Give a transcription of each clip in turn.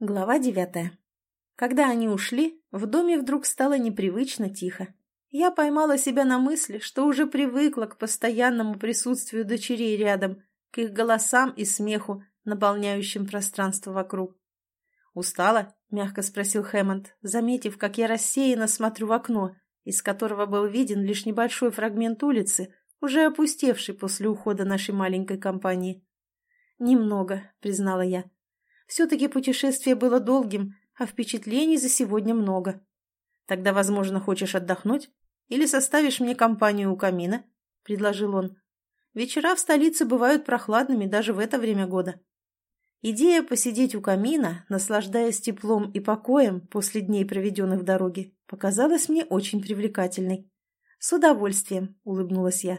Глава девятая. Когда они ушли, в доме вдруг стало непривычно тихо. Я поймала себя на мысли, что уже привыкла к постоянному присутствию дочерей рядом, к их голосам и смеху, наполняющим пространство вокруг. «Устала?» — мягко спросил Хэммонд, заметив, как я рассеянно смотрю в окно, из которого был виден лишь небольшой фрагмент улицы, уже опустевший после ухода нашей маленькой компании. «Немного», — признала я. Все-таки путешествие было долгим, а впечатлений за сегодня много. Тогда, возможно, хочешь отдохнуть? Или составишь мне компанию у камина?» — предложил он. «Вечера в столице бывают прохладными даже в это время года». Идея посидеть у камина, наслаждаясь теплом и покоем после дней, проведенных в дороге, показалась мне очень привлекательной. «С удовольствием», — улыбнулась я.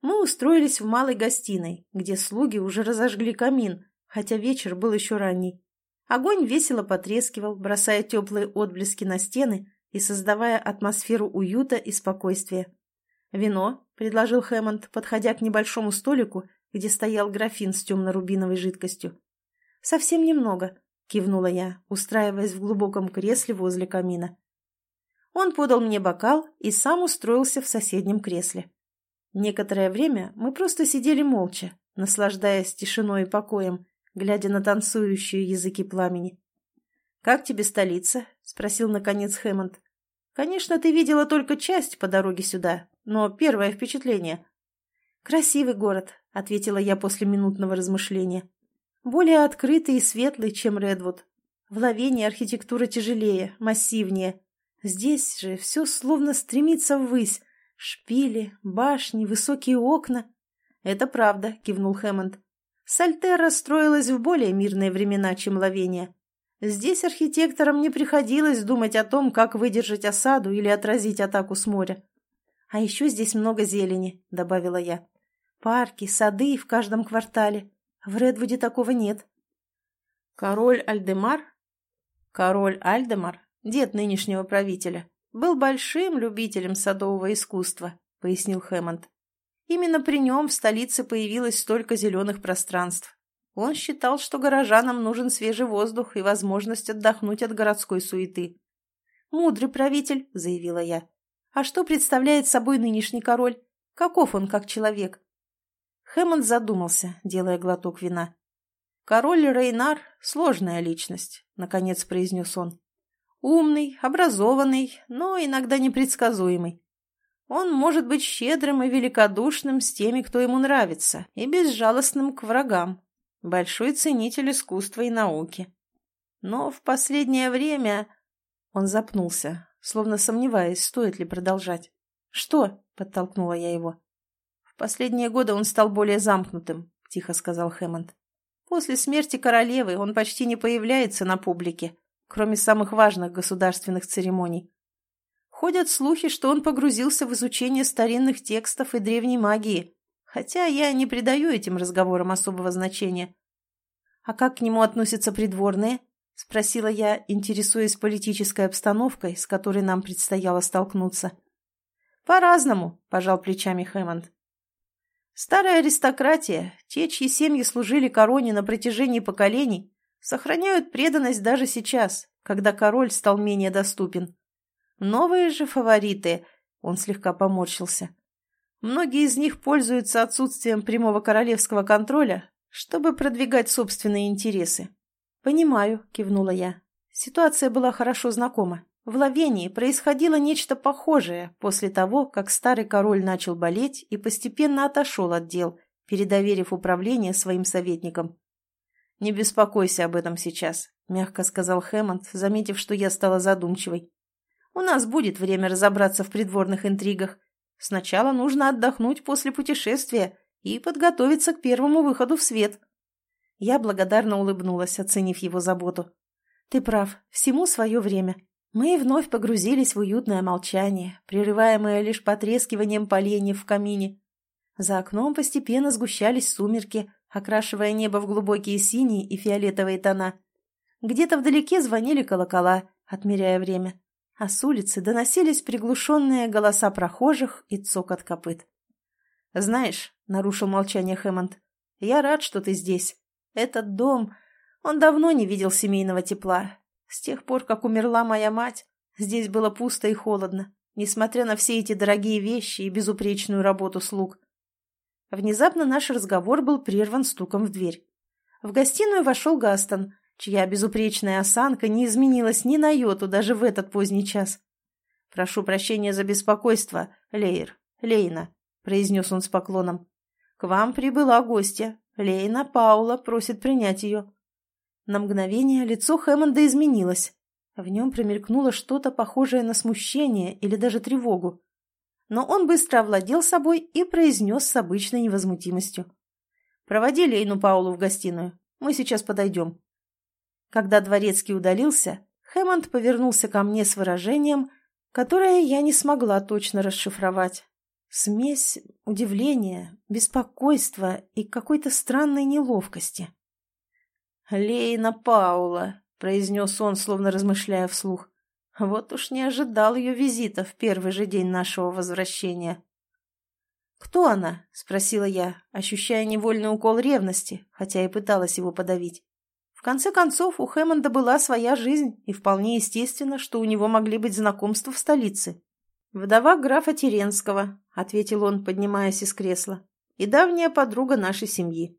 Мы устроились в малой гостиной, где слуги уже разожгли камин, хотя вечер был еще ранний. Огонь весело потрескивал, бросая теплые отблески на стены и создавая атмосферу уюта и спокойствия. «Вино», — предложил Хэммонд, подходя к небольшому столику, где стоял графин с темно-рубиновой жидкостью. «Совсем немного», — кивнула я, устраиваясь в глубоком кресле возле камина. Он подал мне бокал и сам устроился в соседнем кресле. Некоторое время мы просто сидели молча, наслаждаясь тишиной и покоем, глядя на танцующие языки пламени. «Как тебе столица?» — спросил, наконец, Хэммонд. «Конечно, ты видела только часть по дороге сюда, но первое впечатление». «Красивый город», — ответила я после минутного размышления. «Более открытый и светлый, чем Редвуд. В Лавении архитектура тяжелее, массивнее. Здесь же все словно стремится ввысь. Шпили, башни, высокие окна». «Это правда», — кивнул Хэммонд. Сальтера строилась в более мирные времена, чем Лавения. Здесь архитекторам не приходилось думать о том, как выдержать осаду или отразить атаку с моря. «А еще здесь много зелени», — добавила я. «Парки, сады в каждом квартале. В Редвуде такого нет». Король Альдемар? Король Альдемар, дед нынешнего правителя, был большим любителем садового искусства, пояснил Хэммонд. Именно при нем в столице появилось столько зеленых пространств. Он считал, что горожанам нужен свежий воздух и возможность отдохнуть от городской суеты. «Мудрый правитель», — заявила я. «А что представляет собой нынешний король? Каков он как человек?» Хэммонд задумался, делая глоток вина. «Король Рейнар — сложная личность», — наконец произнес он. «Умный, образованный, но иногда непредсказуемый. Он может быть щедрым и великодушным с теми, кто ему нравится, и безжалостным к врагам. Большой ценитель искусства и науки. Но в последнее время... Он запнулся, словно сомневаясь, стоит ли продолжать. «Что?» — подтолкнула я его. «В последние годы он стал более замкнутым», — тихо сказал Хэммонд. «После смерти королевы он почти не появляется на публике, кроме самых важных государственных церемоний. Ходят слухи, что он погрузился в изучение старинных текстов и древней магии, хотя я не придаю этим разговорам особого значения. «А как к нему относятся придворные?» — спросила я, интересуясь политической обстановкой, с которой нам предстояло столкнуться. «По-разному», — пожал плечами Хэммонд. «Старая аристократия, те, чьи семьи служили короне на протяжении поколений, сохраняют преданность даже сейчас, когда король стал менее доступен. Новые же фавориты, он слегка поморщился. Многие из них пользуются отсутствием прямого королевского контроля, чтобы продвигать собственные интересы. «Понимаю», — кивнула я. Ситуация была хорошо знакома. В Лавении происходило нечто похожее после того, как старый король начал болеть и постепенно отошел от дел, передоверив управление своим советникам. «Не беспокойся об этом сейчас», — мягко сказал Хэммонд, заметив, что я стала задумчивой. У нас будет время разобраться в придворных интригах. Сначала нужно отдохнуть после путешествия и подготовиться к первому выходу в свет. Я благодарно улыбнулась, оценив его заботу. Ты прав, всему свое время. Мы вновь погрузились в уютное молчание, прерываемое лишь потрескиванием поленьев в камине. За окном постепенно сгущались сумерки, окрашивая небо в глубокие синие и фиолетовые тона. Где-то вдалеке звонили колокола, отмеряя время а с улицы доносились приглушенные голоса прохожих и цокот копыт. «Знаешь», — нарушил молчание Хэммонд, — «я рад, что ты здесь. Этот дом, Он давно не видел семейного тепла. С тех пор, как умерла моя мать, здесь было пусто и холодно, несмотря на все эти дорогие вещи и безупречную работу слуг. Внезапно наш разговор был прерван стуком в дверь. В гостиную вошел Гастон, чья безупречная осанка не изменилась ни на йоту даже в этот поздний час. «Прошу прощения за беспокойство, Лейр, Лейна», — произнес он с поклоном. «К вам прибыла гостья. Лейна Паула просит принять ее». На мгновение лицо Хэммонда изменилось. В нем промелькнуло что-то похожее на смущение или даже тревогу. Но он быстро овладел собой и произнес с обычной невозмутимостью. «Проводи Лейну Паулу в гостиную. Мы сейчас подойдем». Когда дворецкий удалился, Хэммонд повернулся ко мне с выражением, которое я не смогла точно расшифровать. Смесь удивления, беспокойства и какой-то странной неловкости. «Лейна Паула», — произнес он, словно размышляя вслух. «Вот уж не ожидал ее визита в первый же день нашего возвращения». «Кто она?» — спросила я, ощущая невольный укол ревности, хотя и пыталась его подавить. Конце концов, у Хэммонда была своя жизнь, и вполне естественно, что у него могли быть знакомства в столице. «Вдова графа Теренского», — ответил он, поднимаясь из кресла, — «и давняя подруга нашей семьи».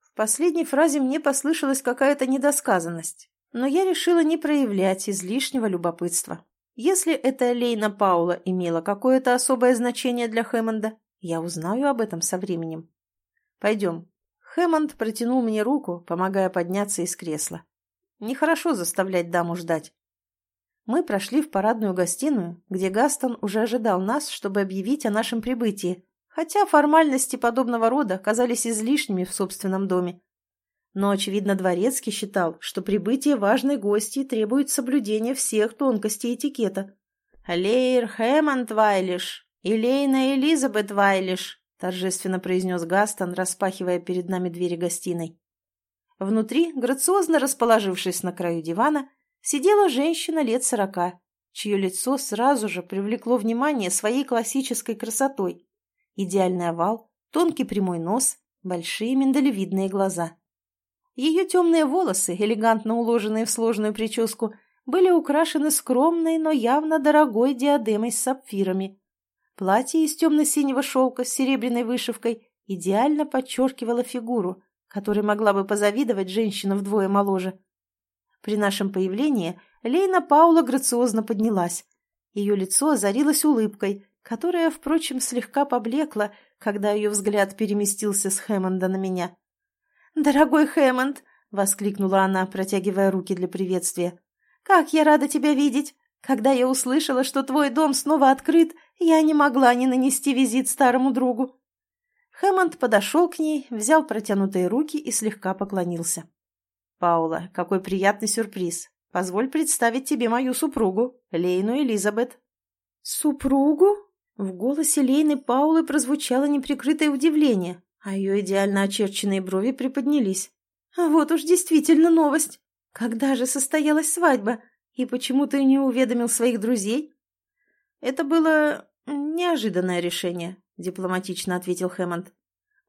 В последней фразе мне послышалась какая-то недосказанность, но я решила не проявлять излишнего любопытства. Если эта Лейна Паула имела какое-то особое значение для Хэммонда, я узнаю об этом со временем. Пойдем. Хэммонд протянул мне руку, помогая подняться из кресла. Нехорошо заставлять даму ждать. Мы прошли в парадную гостиную, где Гастон уже ожидал нас, чтобы объявить о нашем прибытии, хотя формальности подобного рода казались излишними в собственном доме. Но, очевидно, Дворецкий считал, что прибытие важной гости требует соблюдения всех тонкостей этикета. «Лейр Хэммонд Вайлиш Лейна Элизабет Вайлиш», торжественно произнес Гастон, распахивая перед нами двери гостиной. Внутри, грациозно расположившись на краю дивана, сидела женщина лет сорока, чье лицо сразу же привлекло внимание своей классической красотой. Идеальный овал, тонкий прямой нос, большие миндалевидные глаза. Ее темные волосы, элегантно уложенные в сложную прическу, были украшены скромной, но явно дорогой диадемой с сапфирами. Платье из темно-синего шелка с серебряной вышивкой идеально подчеркивало фигуру, которой могла бы позавидовать женщина вдвое моложе. При нашем появлении Лейна Паула грациозно поднялась. Ее лицо озарилось улыбкой, которая, впрочем, слегка поблекла, когда ее взгляд переместился с Хэммонда на меня. «Дорогой Хэммонд!» — воскликнула она, протягивая руки для приветствия. «Как я рада тебя видеть! Когда я услышала, что твой дом снова открыт, я не могла не нанести визит старому другу». Хэммонд подошел к ней, взял протянутые руки и слегка поклонился. «Паула, какой приятный сюрприз! Позволь представить тебе мою супругу, Лейну Элизабет». «Супругу?» В голосе Лейны Паулы прозвучало неприкрытое удивление, а ее идеально очерченные брови приподнялись. «А вот уж действительно новость! Когда же состоялась свадьба? И почему ты не уведомил своих друзей?» «Это было неожиданное решение», — дипломатично ответил Хэммонд.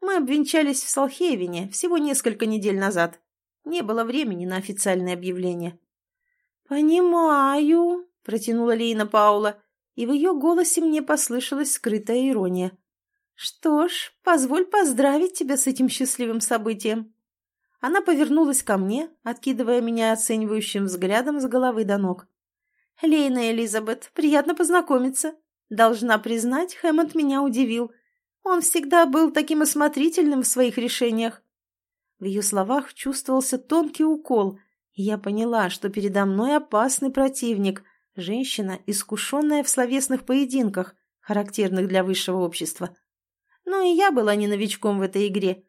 «Мы обвенчались в Салхейвине всего несколько недель назад. Не было времени на официальное объявление». «Понимаю», — протянула Лейна Паула и в ее голосе мне послышалась скрытая ирония. «Что ж, позволь поздравить тебя с этим счастливым событием». Она повернулась ко мне, откидывая меня оценивающим взглядом с головы до ног. «Лейна Элизабет, приятно познакомиться. Должна признать, Хэммонд меня удивил. Он всегда был таким осмотрительным в своих решениях». В ее словах чувствовался тонкий укол, и я поняла, что передо мной опасный противник — Женщина, искушенная в словесных поединках, характерных для высшего общества. Но и я была не новичком в этой игре.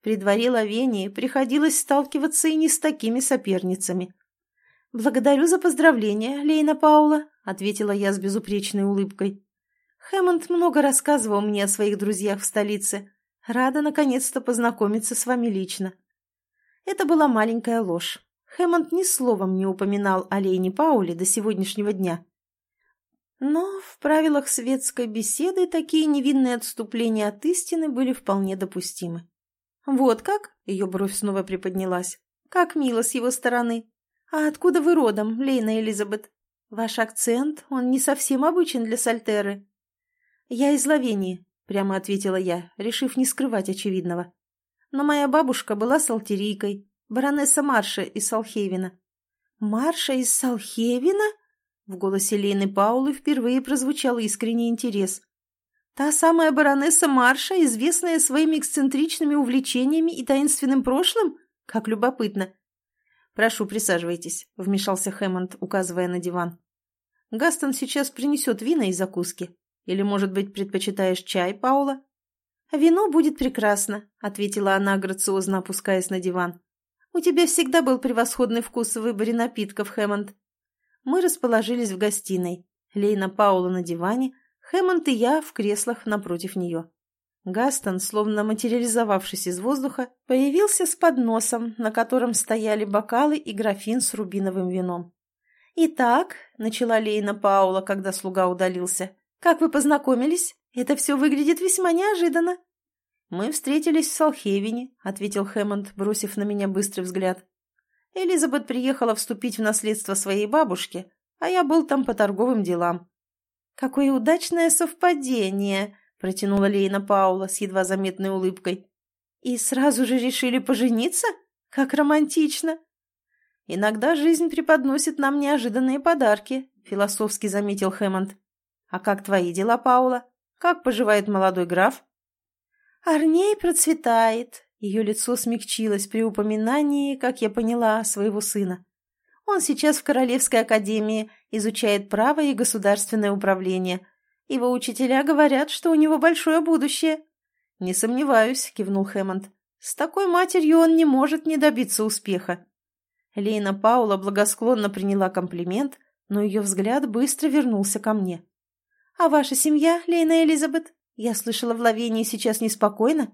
При дворе Лавении приходилось сталкиваться и не с такими соперницами. «Благодарю за поздравления, Лейна Паула», — ответила я с безупречной улыбкой. «Хэммонд много рассказывал мне о своих друзьях в столице. Рада, наконец-то, познакомиться с вами лично». Это была маленькая ложь. Хэммонд ни словом не упоминал о Лейне Пауле до сегодняшнего дня. Но в правилах светской беседы такие невинные отступления от истины были вполне допустимы. «Вот как?» — ее бровь снова приподнялась. «Как мило с его стороны. А откуда вы родом, Лейна Элизабет? Ваш акцент, он не совсем обычен для Сальтеры». «Я из Лавении», — прямо ответила я, решив не скрывать очевидного. «Но моя бабушка была салтерийкой, баронесса Марша из Салхейвена». «Марша из Салхейвена?» В голосе Лены Паулы впервые прозвучал искренний интерес. «Та самая баронесса Марша, известная своими эксцентричными увлечениями и таинственным прошлым? Как любопытно!» «Прошу, присаживайтесь», — вмешался Хэммонд, указывая на диван. «Гастон сейчас принесет вина и закуски. Или, может быть, предпочитаешь чай, Паула?» «Вино будет прекрасно», — ответила она, грациозно опускаясь на диван. «У тебя всегда был превосходный вкус в выборе напитков, Хэммонд. Мы расположились в гостиной. Лейна Паула на диване, Хэммонд и я в креслах напротив нее. Гастон, словно материализовавшись из воздуха, появился с подносом, на котором стояли бокалы и графин с рубиновым вином. «Итак», — начала Лейна Паула, когда слуга удалился, — «как вы познакомились? Это все выглядит весьма неожиданно». «Мы встретились в Салхевине», — ответил Хэммонд, бросив на меня быстрый взгляд. Элизабет приехала вступить в наследство своей бабушки, а я был там по торговым делам. «Какое удачное совпадение!» – протянула Лейна Паула с едва заметной улыбкой. «И сразу же решили пожениться? Как романтично!» «Иногда жизнь преподносит нам неожиданные подарки», – философски заметил Хэммонд. «А как твои дела, Паула? Как поживает молодой граф?» «Арней процветает», ее лицо смягчилось при упоминании, как я поняла, своего сына. Он сейчас в Королевской академии, изучает право и государственное управление. Его учителя говорят, что у него большое будущее. «Не сомневаюсь», — кивнул Хэммонд. «С такой матерью он не может не добиться успеха». Лейна Паула благосклонно приняла комплимент, но ее взгляд быстро вернулся ко мне. «А ваша семья, Лейна Элизабет? Я слышала, в Лавении сейчас неспокойно?»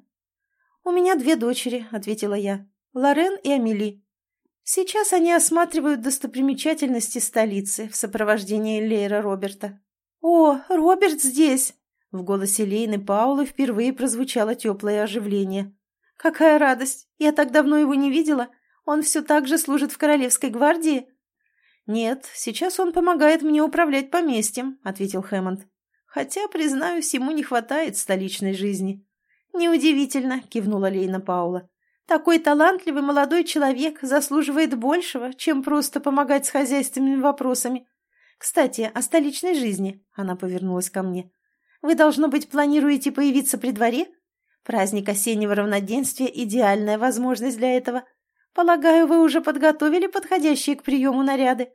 «У меня две дочери», — ответила я. «Лорен и Амели. Сейчас они осматривают достопримечательности столицы в сопровождении Лейра Роберта». «О, Роберт здесь!» В голосе Лейны Паулы впервые прозвучало теплое оживление. «Какая радость! Я так давно его не видела. Он все так же служит в Королевской гвардии?» «Нет, сейчас он помогает мне управлять поместьем», — ответил Хэммонд. «Хотя, признаюсь, ему не хватает столичной жизни». «Неудивительно», — кивнула Лейна Паула. «Такой талантливый молодой человек заслуживает большего, чем просто помогать с хозяйственными вопросами. Кстати, о столичной жизни», — она повернулась ко мне. «Вы, должно быть, планируете появиться при дворе? Праздник осеннего равноденствия — идеальная возможность для этого. Полагаю, вы уже подготовили подходящие к приему наряды?»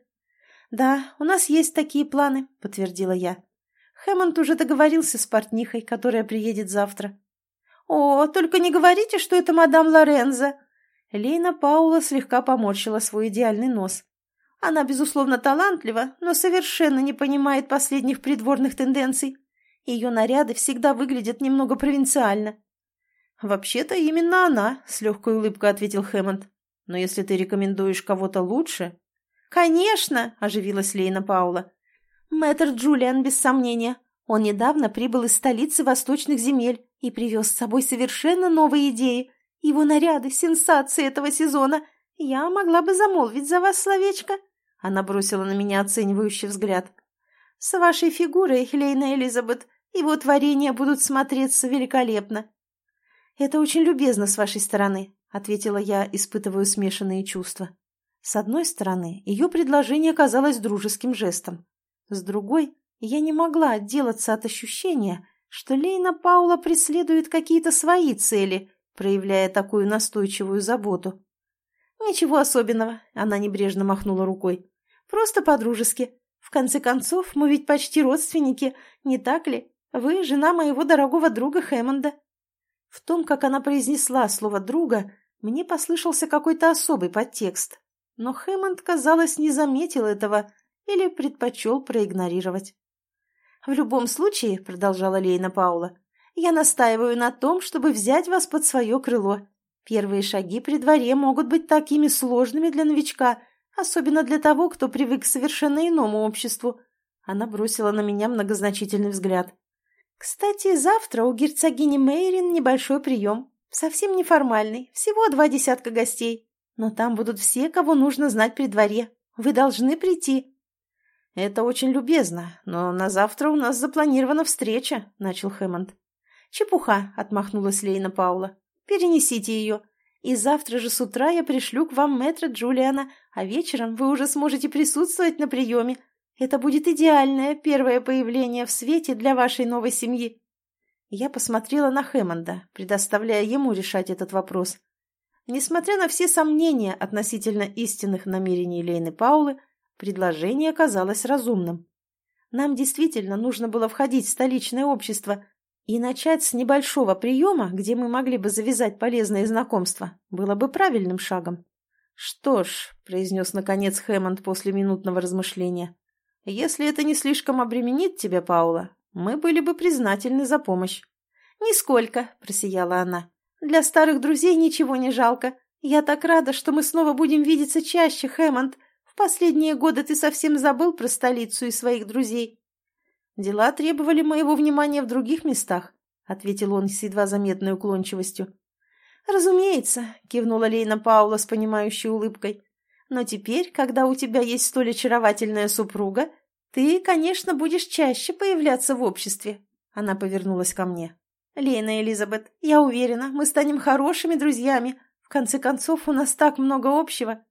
«Да, у нас есть такие планы», — подтвердила я. Хэммонд уже договорился с портнихой, которая приедет завтра. «О, только не говорите, что это мадам Лорензо!» Лейна Паула слегка поморщила свой идеальный нос. Она, безусловно, талантлива, но совершенно не понимает последних придворных тенденций. Ее наряды всегда выглядят немного провинциально. «Вообще-то именно она», — с легкой улыбкой ответил Хэммонд. «Но если ты рекомендуешь кого-то лучше...» «Конечно!» — оживилась Лейна Паула. «Мэтр Джулиан, без сомнения. Он недавно прибыл из столицы восточных земель и привез с собой совершенно новые идеи. Его наряды — сенсации этого сезона. Я могла бы замолвить за вас словечко». Она бросила на меня оценивающий взгляд. «С вашей фигурой, Хелейна Элизабет, его творения будут смотреться великолепно». «Это очень любезно с вашей стороны», — ответила я, испытывая смешанные чувства. С одной стороны, ее предложение казалось дружеским жестом. С другой, я не могла отделаться от ощущения, что Лейна Паула преследует какие-то свои цели, проявляя такую настойчивую заботу. «Ничего особенного», — она небрежно махнула рукой. «Просто по-дружески. В конце концов, мы ведь почти родственники, не так ли? Вы жена моего дорогого друга Хэммонда». В том, как она произнесла слово «друга», мне послышался какой-то особый подтекст. Но Хэммонд, казалось, не заметил этого или предпочел проигнорировать. «В любом случае», — продолжала Лейна Паула, — «я настаиваю на том, чтобы взять вас под свое крыло. Первые шаги при дворе могут быть такими сложными для новичка, особенно для того, кто привык к совершенно иному обществу». Она бросила на меня многозначительный взгляд. «Кстати, завтра у герцогини Мейрин небольшой прием. Совсем неформальный, всего два десятка гостей. Но там будут все, кого нужно знать при дворе. Вы должны прийти». «Это очень любезно, но на завтра у нас запланирована встреча», — начал Хэммонд. «Чепуха», — отмахнулась Лейна Паула. «Перенесите ее. И завтра же с утра я пришлю к вам мэтра Джулиана, а вечером вы уже сможете присутствовать на приеме. Это будет идеальное первое появление в свете для вашей новой семьи». Я посмотрела на Хэммонда, предоставляя ему решать этот вопрос. Несмотря на все сомнения относительно истинных намерений Лейны Паулы, предложение казалось разумным. Нам действительно нужно было входить в столичное общество, и начать с небольшого приема, где мы могли бы завязать полезные знакомства, было бы правильным шагом. «Что ж», — произнес наконец Хэммонд после минутного размышления, — «если это не слишком обременит тебя, Паула, мы были бы признательны за помощь». «Нисколько», — просияла она. «Для старых друзей ничего не жалко. Я так рада, что мы снова будем видеться чаще, Хэммонд. В последние годы ты совсем забыл про столицу и своих друзей». «Дела требовали моего внимания в других местах», — ответил он с едва заметной уклончивостью. «Разумеется», — кивнула Лейна Паула с понимающей улыбкой. «Но теперь, когда у тебя есть столь очаровательная супруга, ты, конечно, будешь чаще появляться в обществе». Она повернулась ко мне. «Лейна Элизабет, я уверена, мы станем хорошими друзьями. В конце концов, у нас так много общего».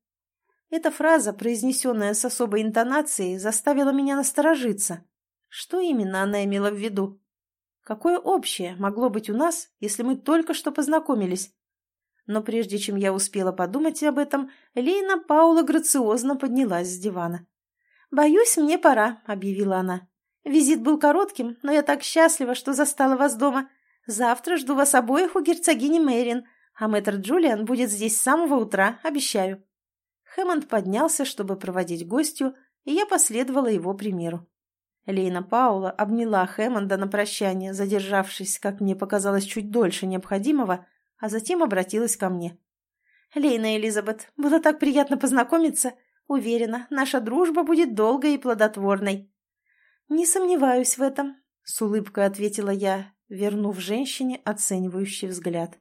Эта фраза, произнесенная с особой интонацией, заставила меня насторожиться. Что именно она имела в виду? Какое общее могло быть у нас, если мы только что познакомились? Но прежде чем я успела подумать об этом, Лейна Паула грациозно поднялась с дивана. «Боюсь, мне пора», — объявила она. «Визит был коротким, но я так счастлива, что застала вас дома. Завтра жду вас обоих у герцогини Мэрин, а мэтр Джулиан будет здесь с самого утра, обещаю». Хэммонд поднялся, чтобы проводить гостью, и я последовала его примеру. Лейна Паула обняла Хэммонда на прощание, задержавшись, как мне показалось, чуть дольше необходимого, а затем обратилась ко мне. «Лейна Элизабет, было так приятно познакомиться. Уверена, наша дружба будет долгой и плодотворной». «Не сомневаюсь в этом», — с улыбкой ответила я, вернув женщине оценивающий взгляд.